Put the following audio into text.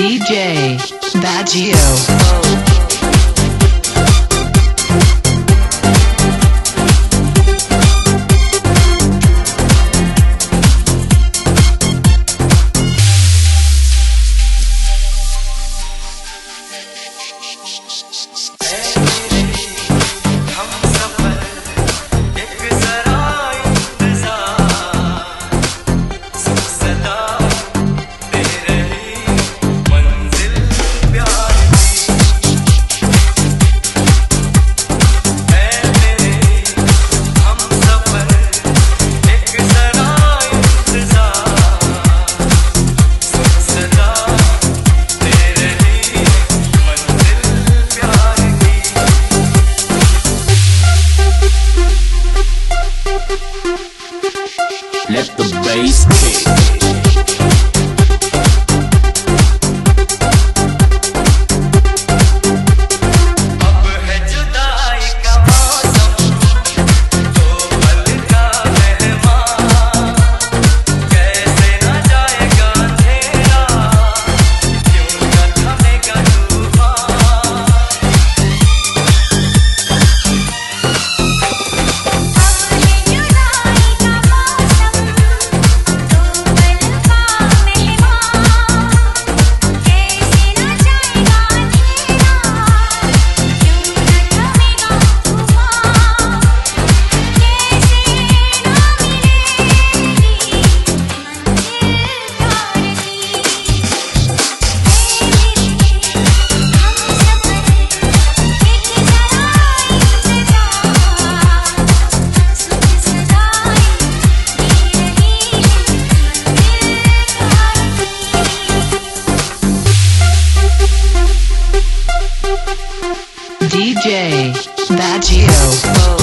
DJ Baggio. Kick. Badgio.